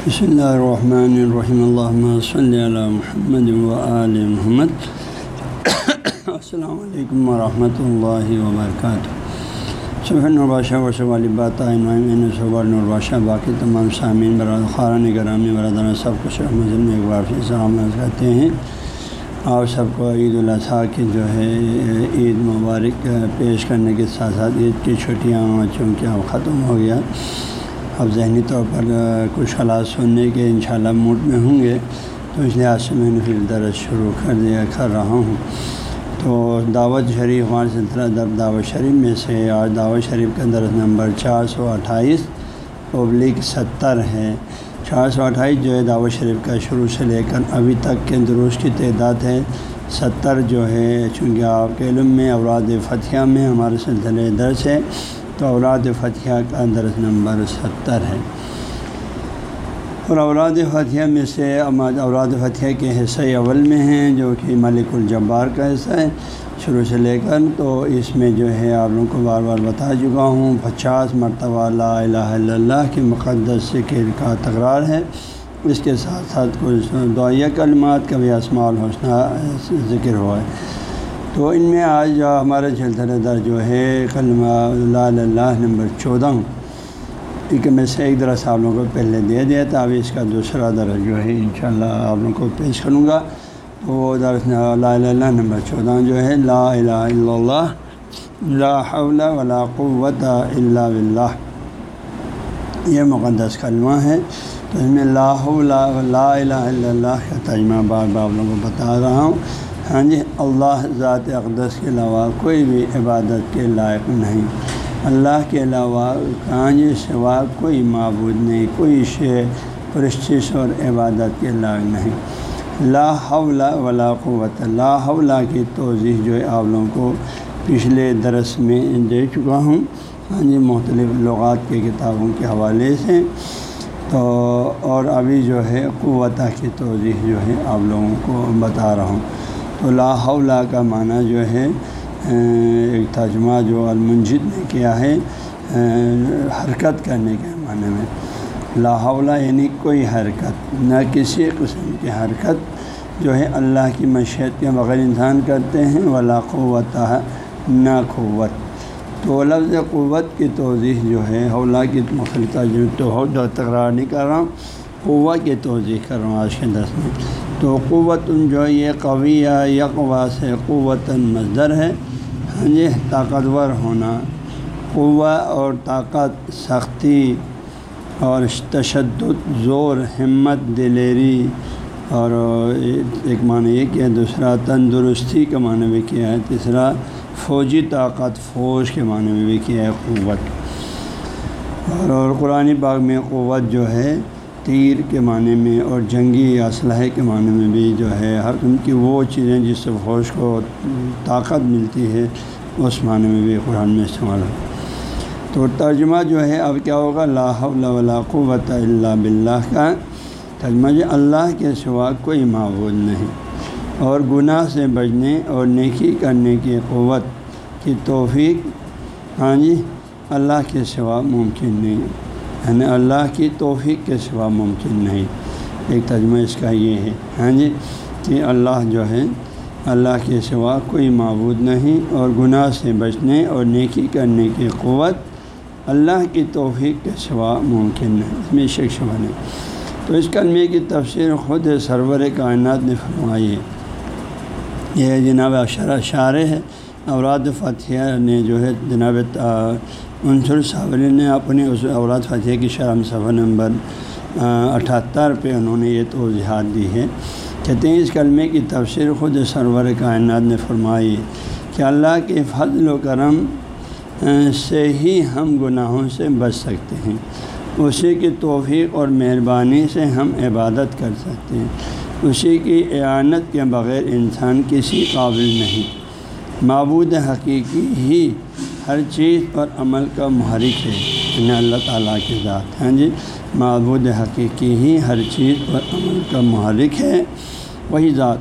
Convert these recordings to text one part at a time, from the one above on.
بسم اللہ الرحمن الرحیم اللہ صلی علی محمد و آل محمد السلام علیکم ورحمۃ اللہ وبرکاتہ صبح نرباشہ ورثہ والی بات صبح نرباشہ باقی تمام سامعین براد خارن گرامی برادر سب کو شرح میں ایک بار پھر سلام کرتے ہیں اور سب کو عید الاضحیٰ کی جو ہے عید مبارک پیش کرنے کے ساتھ ساتھ عید کی چھٹیاں چونکہ اب ختم ہو گیا اب ذہنی طور پر کچھ حالات سننے کے انشاءاللہ موڈ میں ہوں گے، تو اس لحاظ سے میں نے پھر درج شروع کر دیا، کر رہا ہوں۔ تو دعوت شریف ہمارے سلسلہ در دعوت شریف میں سے آج دعوت شریف کا درس نمبر چار سو اٹھائیس پبلک ستر ہے۔ چار سو اٹھائیس جو ہے دعوت شریف کا شروع سے لے کر ابھی تک کے دروس کی تعداد ہے۔ ستر جو ہے، چونکہ آپ کے علم میں اوراد فتح میں ہمارے سلسلے درس ہے۔ تو اوراد فتح کا درس نمبر ستر ہے۔ اور اوراد فتح میں سے اوراد فتح کے حصہ اول میں ہیں، جو کہ ملک الجبار کا حصہ ہے۔ شروع سے لے کر تو اس میں جو ہے آپ لوگوں کو بار بار بتا چکا ہوں، پچاس مرتبہ لا الہ الا اللہ کے مقدس ذکر کا تکرار ہے۔ اس کے ساتھ ساتھ کچھ دعائیہ کلمات کا بھی اسماع الحسنہ ذکر ہوا ہے۔ تو ان میں آج جو ہمارے جلد در جو ہے، کلمہ لا اللہ نمبر چودہ کیونکہ میں سے ایک درس آپ لوگوں کو پہلے دے دیا تھا ابھی اس کا دوسرا درس جو ہے، انشاءاللہ آپ لوگوں کو پیش کروں گا۔ تو وہ درس لا اللہ نمبر چودہ جو ہے، لا الہ الا اللہ، لا حول ولا قوت الا باللہ۔ یہ مقدس کلمہ ہے۔ تو اس میں لا لا الہ الا اللہ کا ترجمہ بار بار آپ لوگوں کو بتا رہا ہوں۔ ہاں جی اللہ ذات اقدس کے علاوہ کوئی بھی عبادت کے لائق نہیں۔ اللہ کے علاوہ کہاں جی سوا کوئی معبود نہیں، کوئی شے پرشش اور عبادت کے لائق نہیں۔ لا حول ولا قوت، لا حول کی توضیح جو ہے آپ لوگوں کو پچھلے درس میں دے چکا ہوں۔ ہاں جی مختلف لغات کے کتابوں کے حوالے سے۔ تو اور ابھی جو ہے قوت کی توضیح جو ہے آپ لوگوں کو بتا رہا ہوں۔ لا حول کا معنی جو ہے ایک ترجمہ جو المنجد نے کیا ہے حرکت کرنے کے معنی میں۔ لا یعنی کوئی حرکت، نہ کسی قسم کی حرکت جو ہے اللہ کی مشیت کے بغیر انسان کرتے ہیں، ولا قوت، نہ قوت۔ تو لفظ قوت کی توضیح جو ہے حولا کی مختلف جو تو تکرار نہیں کر رہا ہوں۔ قوت کی توضیح کر رہا ہوں آج کے دس میں۔ تو قوت جو یہ قوی یا یکوا سے قوت مزدر ہے۔ ہاں جی طاقتور ہونا قوا اور طاقت، سختی اور تشدد، زور، ہمت، دلیری اور ایک معنی یہ کیا دوسرا تندرستی کا معنی بھی کیا ہے، تیسرا فوجی طاقت، فوج کے معنی میں بھی کیا ہے، قوت۔ اور اور قرآن باغ میں قوت جو ہے تیر کے معنی میں اور جنگی اسلحے کے معنی میں بھی جو ہے، ہر ان کی وہ چیزیں جس سے فوج کو طاقت ملتی ہے، اس معنی میں بھی قرآن میں استعمال ہو تو ترجمہ جو ہے، اب کیا ہوگا؟ لا حول ولا قوت الا باللہ کا ترجمہ جو اللہ کے سوا کوئی معبود نہیں۔ اور گناہ سے بچنے اور نیکی کرنے کی قوت کی توفیق ہاں جی اللہ کے سوا ممکن نہیں۔ یعنی اللہ کی توفیق کے سوا ممکن نہیں۔ ایک ترجمہ اس کا یہ ہے۔ ہاں جی کہ اللہ جو ہے، اللہ کے سوا کوئی معبود نہیں اور گناہ سے بچنے اور نیکی کرنے کی قوت اللہ کی توفیق کے سوا ممکن نہیں۔ اس میں شک شبہ نہیں تو اس کلمے کی تفسیر خود سرور کائنات نے فرمائی ہے۔ یہ جناب اشرا شارع ہے۔ اوراد فتح نے جو ہے جناب عنصر صابری نے اپنی اس اوراد فتح کی شرم صفحہ نمبر اٹھہتر پہ انہوں نے یہ توضیحات دی ہے کہتے ہیں، اس کلمے کی تفسیر خود سرور کائنات نے فرمائی کہ اللہ کے فضل و کرم سے ہی ہم گناہوں سے بچ سکتے ہیں۔ اسی کی توفیق اور مہربانی سے ہم عبادت کر سکتے ہیں۔ اسی کی اعانت کے بغیر انسان کسی قابل نہیں۔ معبود حقیقی ہی ہر چیز پر عمل کا محرک ہے۔ یعنی اللہ تعالیٰ کی ذات ہاں جی۔ معبود حقیقی ہی ہر چیز پر عمل کا محرک ہے۔ وہی ذات۔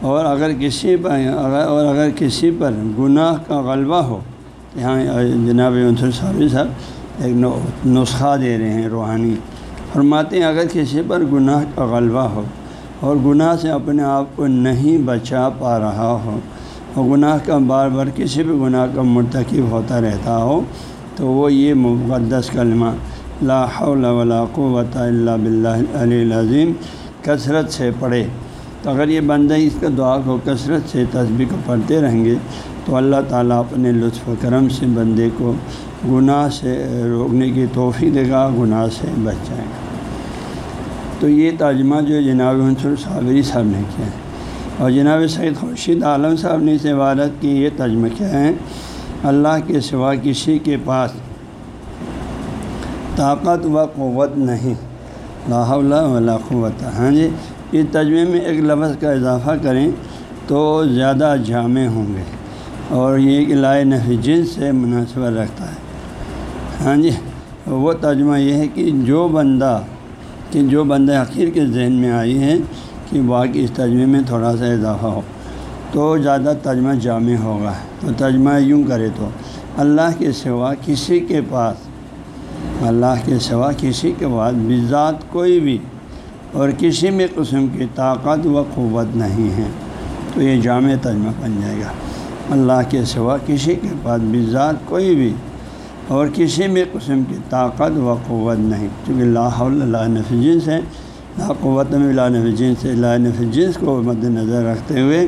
اور اگر کسی پر اگر اور اگر کسی پر گناہ کا غلبہ ہو، یہاں جناب عنصر صاحب صاحب ایک نسخہ دے رہے ہیں روحانی۔ فرماتے ہیں اگر کسی پر گناہ کا غلبہ ہو اور گناہ سے اپنے آپ کو نہیں بچا پا رہا ہو اور گناہ کا بار بار کسی بھی گناہ کا مرتکب ہوتا رہتا ہو، تو وہ یہ مقدس کلمہ لا حول ولا قوت الا باللہ علی العظیم کثرت سے پڑھے۔ تو اگر یہ بندہ اس کا دعا کو کثرت سے تصویر کو پڑھتے رہیں گے، تو اللہ تعالیٰ اپنے لطف و کرم سے بندے کو گناہ سے روکنے کی توفیق دے گا، گناہ سے بچ جائے گا۔ تو یہ ترجمہ جو جناب عنصر صابری صاحب نے کیا ہے۔ اور جناب سعید خورشید عالم صاحب نے اس عبارت کی یہ ترجمہ کیا ہے، اللہ کے سوا کسی کے پاس طاقت و قوت نہیں۔ لاہ ولا قوت۔ ہاں جی اس تجمے میں ایک لفظ کا اضافہ کریں تو زیادہ جامع ہوں گے اور یہ لائے نفی جنس سے مناسبت رکھتا ہے۔ ہاں جی وہ ترجمہ یہ ہے کہ جو بندہ، کہ جو بندہ حقیر کے ذہن میں آئی ہے کہ واقعی اس ترجمے میں تھوڑا سا اضافہ ہو۔ تو زیادہ ترجمہ جامع ہوگا۔ تو ترجمہ یوں کرے تو، اللہ کے سوا کسی کے پاس، اللہ کے سوا کسی کے بعد بذات کوئی بھی اور کسی بھی قسم کی طاقت و قوت نہیں ہے۔ تو یہ جامع ترجمہ بن جائے گا۔ اللہ کے سوا کسی کے پاس بذات کوئی بھی اور کسی بھی قسم کی طاقت و قوت نہیں۔ چونکہ اللہ اللہ نف جنس ہے۔ قوت میں جنس اللہ جنس کو مد نظر رکھتے ہوئے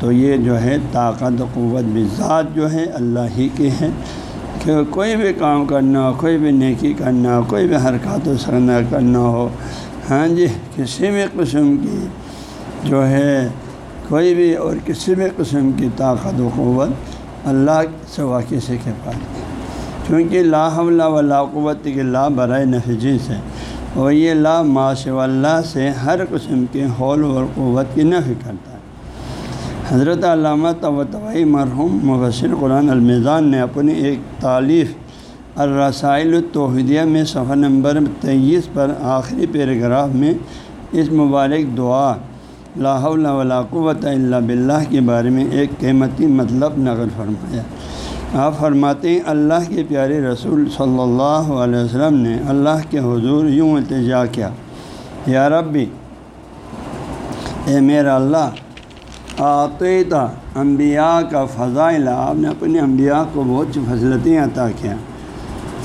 تو یہ جو ہے طاقت و قوت بذات جو ہے اللہ ہی کے ہیں کہ کوئی بھی کام کرنا ہو، کوئی بھی نیکی کرنا ہو، کوئی بھی حرکات و سرنا کرنا ہو ہاں جی کسی بھی قسم کی جو ہے کوئی بھی اور کسی بھی قسم کی طاقت و قوت اللہ سوا کسی کے پاس کیونکہ لا حملہ و لا قوت کے لا برائے نفجی سے اور یہ لا معاش اللہ سے ہر قسم کے حول اور قوت کی نفی کرتا ہے۔ حضرت علامہ طبی مرحوم مبصر قرآن المیزان نے اپنی ایک تعلیف الرسائل التوحیدیہ میں صفحہ نمبر تیئیس پر آخری پیراگراف میں اس مبارک دعا لاہ ولا قوت اللہ بلّہ کے بارے میں ایک قیمتی مطلب نقل فرمایا۔ آپ فرماتے ہیں، اللہ کے پیارے رسول صلی اللہ علیہ وسلم نے اللہ کے حضور یوں التجا کیا، یا ربی، اے میرا اللہ عطیتا انبیاء کا فضائل، آپ نے اپنے انبیاء کو بہت سی فضلتیں عطا کیا۔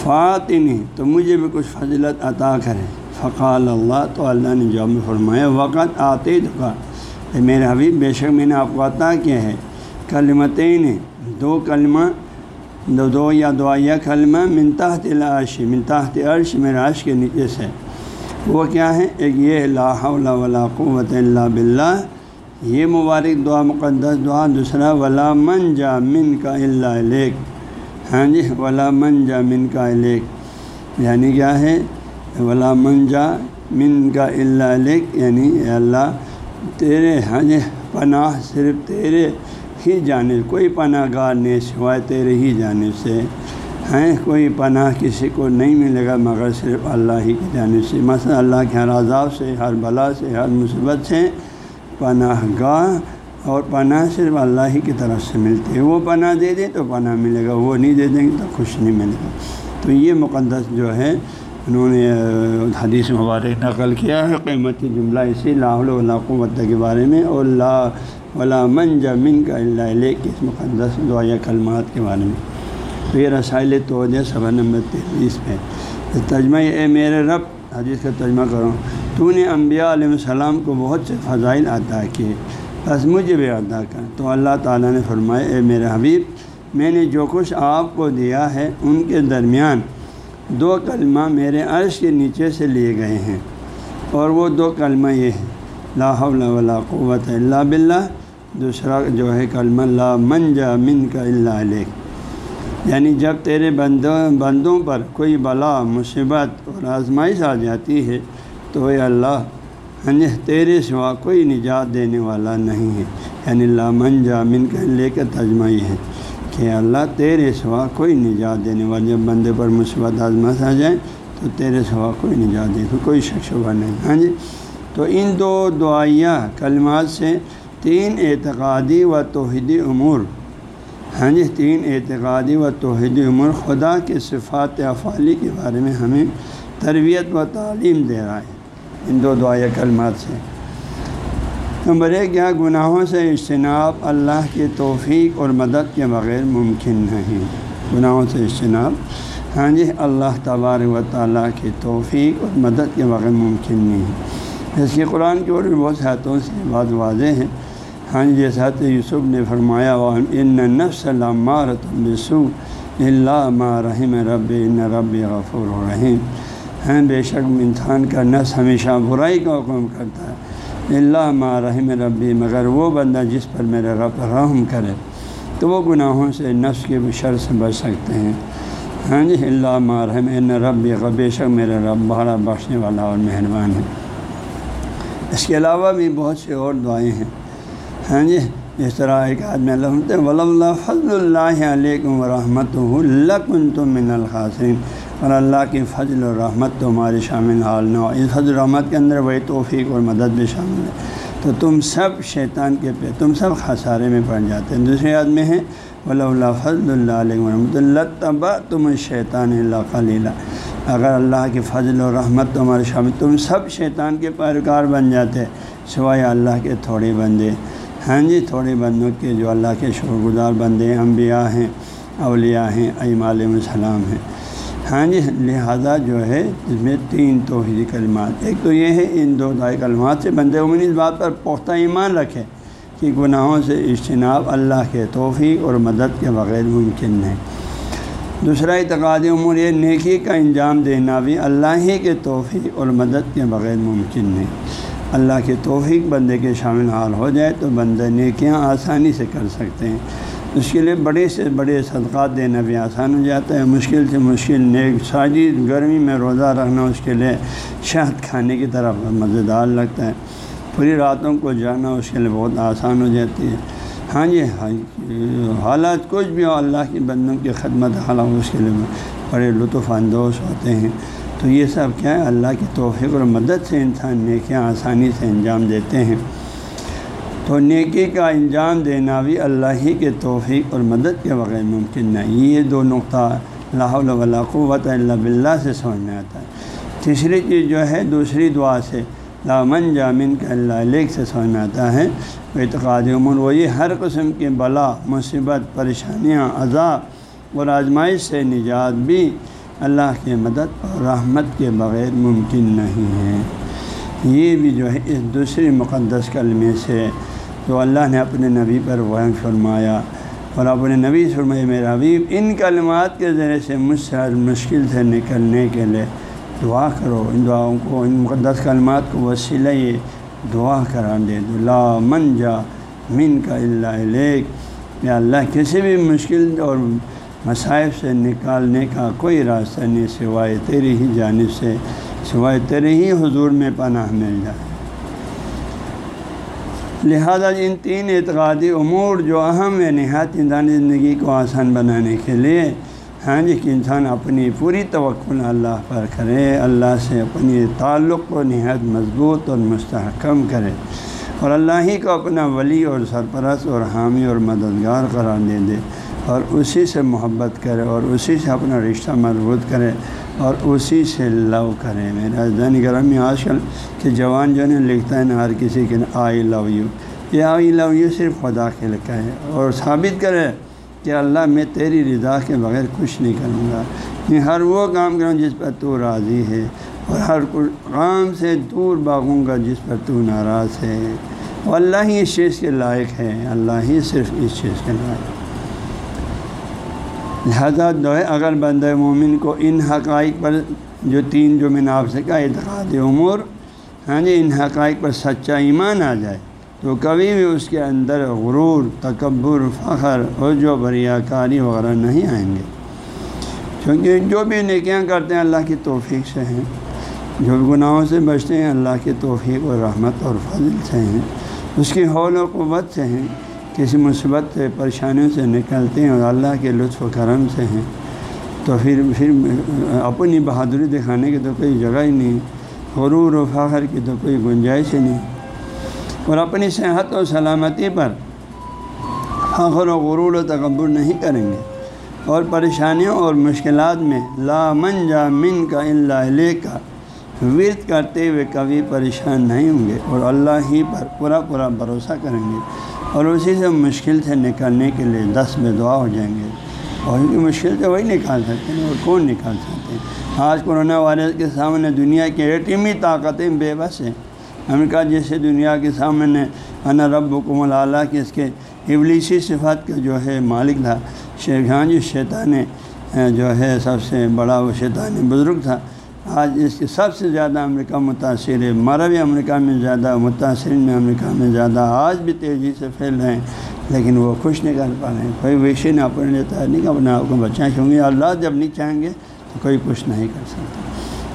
فاطنی تو مجھے بھی کچھ فضلت عطا کرے فقال اللہ، تو اللہ نے جواب میں فرمایا، وقت آتے کا۔ میرے حبیب، بے شک میں نے آپ کو عطا کیا ہے۔ کلمتین، دو کلمہ دو دو یا دعائیہ کلمہ منتاحت العرش منتاحت عرش، میرے عرش کے نیچے سے۔ وہ کیا ہے ایک یہ لا حول ولا قوت اللہ باللہ۔ یہ مبارک دعا، مقدس دعا، دوسرا، ولا من جا من کا اللہ لیک ہاں جی ولا من جا من کا لیک یعنی کیا ہے؟ ولا من جا من کا اللہ لیک یعنی اللہ، تیرے ہاں جی پناہ صرف تیرے۔ ہی جانب کوئی پناہ گار نہیں سوائے تیرے ہی جانب سے ہیں، کوئی پناہ کسی کو نہیں ملے گا مگر صرف اللہ ہی کی جانب سے۔ مثلا اللہ کے ہر عذاب سے، ہر بلا سے، ہر مصیبت سے پناہ گاہ اور پناہ صرف اللہ ہی کی طرف سے ملتی ہے۔ وہ پناہ دے دیں تو پناہ ملے گا، وہ نہیں دے دیں گے تو خوش نہیں ملے گا۔ تو یہ مقدس جو ہے انہوں نے حدیث مبارک نقل کیا ہے قیمتی جملہ اسی لاہ قوت کے بارے میں اور لا ولا من جمن کا اللہ علیہ کے اس مقدس دعا کلمات کے بارے میں۔ تو یہ رسائل توجہ صبح نمبر تیئیس پہ ترجمہ اے میرے رب، حدیث کا ترجمہ کروں تو نے انبیاء علیہ السلام کو بہت سے فضائل عطا کیے۔ بس مجھے بھی عطا کر۔ تو اللہ تعالیٰ نے فرمایا، اے میرے حبیب، میں نے جو کچھ آپ کو دیا ہے ان کے درمیان دو کلمہ میرے عرش کے نیچے سے لیے گئے ہیں اور وہ دو کلمہ یہ ہیں، لا حول ولا قوت اللہ باللہ، دوسرا جو ہے کلمہ لا من جا من کا اللہ علیہ یعنی جب تیرے بندوں بندوں پر کوئی بلا، مصیبت اور آزمائش آ جاتی ہے تو اے اللہ تیرے سوا کوئی نجات دینے والا نہیں ہے۔ یعنی لا من جا من کا لے کر ترجمہ یہ ہے۔ کہ اللہ تیرے سوا کوئی نجات دینے والا جب بندے پر مصیبت آزمائش آ جائیں، تو تیرے سوا کوئی نجات دے کوئی شخص ہوا نہیں۔ ہاں جی؟ تو ان دو دعائیہ کلمات سے تین اعتقادی و توحیدی امور ہاں جی؟ تین اعتقادی و توحیدی امور خدا کے صفات افعالی کے بارے میں ہمیں تربیت و تعلیم دے رہا ہے۔ ان دو دعائیں کلمات سے۔ نمبر ایک، کیا گناہوں سے اجتناب اللہ کی توفیق اور مدد کے بغیر ممکن نہیں؟ گناہوں سے اجتناب؟ ہاں جی اللہ تبار و تعالیٰ کی توفیق اور مدد کے بغیر ممکن نہیں۔ اس کی قرآن کی اور بھی بہت سے ہاتھوں سے بات واضح ہے۔ ہاں جی جیسا یوسف نے فرمایا ان نفس مارت بسو اللہ ما رحم رب ان رب غفور الرحیم ہیں بے شک انسان کا نفس ہمیشہ برائی کا حکم کرتا ہے۔ اللہ ما رحم ربی، مگر وہ بندہ جس پر میرے رب رحم کرے، تو وہ گناہوں سے نفس کے شر سے بچ سکتے ہیں۔ ہاں جی اللہ ما رحم، ان رب بے شک میرے رب بڑا بخشنے والا اور مہربان ہے۔ اس کے علاوہ بھی بہت سے اور دعائیں ہیں۔ ہاں جی اس طرح ایک آدمی اللہ ولی اللہ فضل اللہ علیکم ورحمۃ اللہ تم من الخاصین اور اللہ کی فضل و رحمت تمہاری شامل حال نہ ہو۔ اس فضل رحمت کے اندر وہی توفیق اور مدد بھی شامل ہے۔ تو تم سب شیطان کے پہ، تم سب خسارے میں پڑ جاتے ہیں۔ دوسرے آدمی ہیں ولی اللہ فضل اللہ علیہ ورحمۃ اللہ تبا تم شیطان اللہ خلیلہ اگر اللہ کی فضل و رحمت تمہارے شامل، تم سب شیطان کے پیروکار بن جاتے سوائے اللہ کے تھوڑے بندے۔ ہاں جی تھوڑے بندوں کے جو اللہ کے شکر گزار بندے، انبیاء ہیں، اولیاء ہیں ایم علیہ السلام ہیں۔ ہاں جی لہٰذا جو ہے، اس میں تین توحیدی کلمات، ایک تو یہ ہے، ان دو دائی کلمات سے بندے عموماً اس بات پر پختہ ایمان رکھے کہ گناہوں سے اجتناب اللہ کے توفیق اور مدد کے بغیر ممکن ہے۔ دوسرا اعتقاد امور یہ، نیکی کا انجام دینا بھی اللہ ہی کے توفیق اور مدد کے بغیر ممکن نہیں اللہ کے توفیق بندے کے شامل حال ہو جائے تو بندہ نیکیاں آسانی سے کر سکتے ہیں۔ اس کے لیے بڑے سے بڑے صدقات دینا بھی آسان ہو جاتا ہے۔ مشکل سے مشکل، نیک ساجی گرمی میں روزہ رکھنا اس کے لیے شہد کھانے کی طرف مزیدار لگتا ہے۔ پوری راتوں کو جانا اس کے لیے بہت آسان ہو جاتی ہے۔ ہاں جی،, ہاں جی حالات کچھ بھی ہو، اللہ کی بندوں کی خدمت حالات اس کے لیے بڑے لطف اندوز ہوتے ہیں۔ تو یہ سب کیا ہے، اللہ کی توفیق اور مدد سے انسان نیکیاں آسانی سے انجام دیتے ہیں۔ تو نیکی کا انجام دینا بھی اللہ ہی کے توفیق اور مدد کے بغیر ممکن نہیں یہ دو نقطہ اللہ قوت اللہ بلّہ سے سمجھ میں آتا ہے۔ تیسری چیز جو ہے، دوسری دعا سے لامن جامن کا اللہ علیہ سے سمجھ میں آتا ہے۔ اعتقاد عمر وہی ہر قسم کے بلا، مصیبت، پریشانیاں، عذاب اور آزمائش سے نجات بھی اللہ کی مدد اور رحمت کے بغیر ممکن نہیں ہے۔ یہ بھی جو ہے، اس دوسری مقدس کلمے سے جو اللہ نے اپنے نبی پر وحم فرمایا اور اپنے نبی فرمائے میرا حبیب، ان کلمات کے ذریعے سے مجھ سے ہر مشکل سے نکلنے کے لیے دعا کرو۔ ان دعاؤں کو، ان مقدس کلمات کو وسیلہ یہ دعا کرا دے لا من جا من کا اللہ علیک یا اللہ، کسی بھی مشکل اور مصائب سے نکالنے کا کوئی راستہ نہیں، سوائے تیری ہی جانب سے، سوائے تیرے ہی حضور میں پناہ مل جائے۔ لہذا ان تین اعتقادی امور جو اہم ہے نہایت انسانی زندگی کو آسان بنانے کے لیے ہاں جی کہ انسان اپنی پوری توقع اللہ پر کرے، اللہ سے اپنی تعلق کو نہایت مضبوط اور مستحکم کرے اور اللہ ہی کو اپنا ولی اور سرپرست اور حامی اور مددگار قرار دے دے اور اسی سے محبت کرے اور اسی سے اپنا رشتہ مضبوط کرے۔ اور اسی سے لو کرے میرا زین گرم میں آج کل کہ جوان جو ہے لکھتا ہے نا ہر کسی کے آئی لو یو۔ یہ آئی لو یو صرف خدا کے لکھا ہے اور ثابت کرے کہ اللہ میں تیری رضا کے بغیر کچھ نہیں کروں گا۔ میں ہر وہ کام کروں جس پر تو راضی ہے اور ہر کام سے دور باغوں گا جس پر تو ناراض ہے۔ وہ اللہ ہی اس چیز کے لائق ہے، اللہ ہی صرف اس چیز کے لائق۔ ہے لہذا دو ہے، اگر بندہ مومن کو ان حقائق پر جو تین جو میں نے آپ سے کہا، اعتقاد امور ہاں جی ان حقائق پر سچا ایمان آ جائے، تو کبھی بھی اس کے اندر غرور، تکبر، فخر اور جو بریا کاری وغیرہ نہیں آئیں گے۔ کیونکہ جو بھی نیکیاں کرتے ہیں، اللہ کی توفیق سے ہیں۔ جو بھی گناہوں سے بچتے ہیں، اللہ کی توفیق اور رحمت اور فضل سے ہیں۔ اس کی حول و قوت سے ہیں۔ کسی مثبت سے، پریشانیوں سے نکلتے ہیں اور اللہ کے لطف و کرم سے ہیں۔ تو پھر پھر اپنی بہادری دکھانے کی تو کوئی جگہ ہی نہیں، غرور و فخر کی تو کوئی گنجائش ہی نہیں۔ اور اپنی صحت و سلامتی پر فخر و غرور و تکبر نہیں کریں گے۔ اور پریشانیوں اور مشکلات میں لا من جا من کا اللہ علیہ کا ورد کرتے ہوئے کبھی پریشان نہیں ہوں گے اور اللہ ہی پر پورا پورا بھروسہ کریں گے۔ اور اسی سے مشکل سے نکلنے کے لیے دس میں دعا ہو جائیں گے۔ اور ان کی مشکل سے وہی نکال سکتے ہیں اور کون نکال سکتے ہیں؟ آج کورونا وائرس کے سامنے دنیا کی ایٹمی طاقتیں بے بس ہیں۔ امریکہ جیسے دنیا کے سامنے انا رب حکم اللہ کی اس کے ابلیسی صفات کا جو ہے مالک تھا، شیخ جی شیطان، جو ہے سب سے بڑا وہ شیطان بزرگ تھا آج اس کے سب سے زیادہ امریکہ متاثر ہے۔ مغربی امریکہ میں زیادہ، متاثرین میں امریکہ میں زیادہ۔ آج بھی تیزی سے پھیل رہے ہیں، لیکن وہ خوش نہیں کر پا رہے ہیں۔ کوئی ویشی نہ اپنے لیتا ہے نہیں کہ اپنے آپ کو بچائیں۔ کیونکہ اللہ جب نہیں چاہیں گے تو کوئی کچھ نہیں کر سکتا۔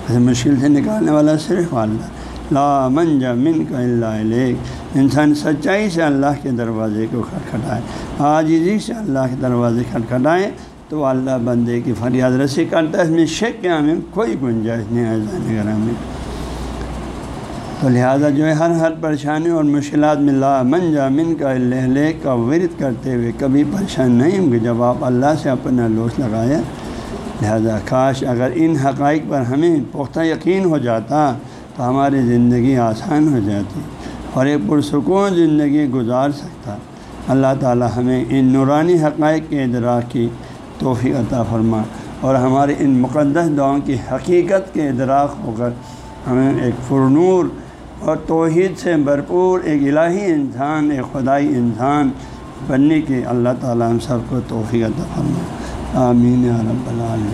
ایسے مشکل سے نکالنے والا صرف اللہ۔ لا من جا من کا اللہ علیہ انسان سچائی سے اللہ کے دروازے کو کھٹکھٹائے۔ آجزی سے اللہ کے دروازے کھٹکھٹائیں تو اللہ بندے کی فریاد رسی کرتا ہے، اس میں شک کے ہمیں کوئی گنجائش نہیں ہے جانے میں تو لہٰذا جو ہے، ہر ہر پریشانی اور مشکلات میں لا من جا من کا اللہ کا ورد کرتے ہوئے کبھی پریشان نہیں ہوں گے۔ جب آپ اللہ سے اپنا لوس لگائے لہذا کاش اگر ان حقائق پر ہمیں پختہ یقین ہو جاتا، تو ہماری زندگی آسان ہو جاتی اور ایک پرسکون زندگی گزار سکتا۔ اللہ تعالی ہمیں ان نورانی حقائق کے ادراک کی توفیق عطا فرما۔ اور ہمارے ان مقدس دعاؤں کی حقیقت کے ادراک ہو کر ہمیں ایک فرنور اور توحید سے بھرپور ایک الہی انسان، ایک خدائی انسان بننے کی اللہ تعالیٰ ہم سب کو توفیق عطا فرما۔ آمین رب العالمین۔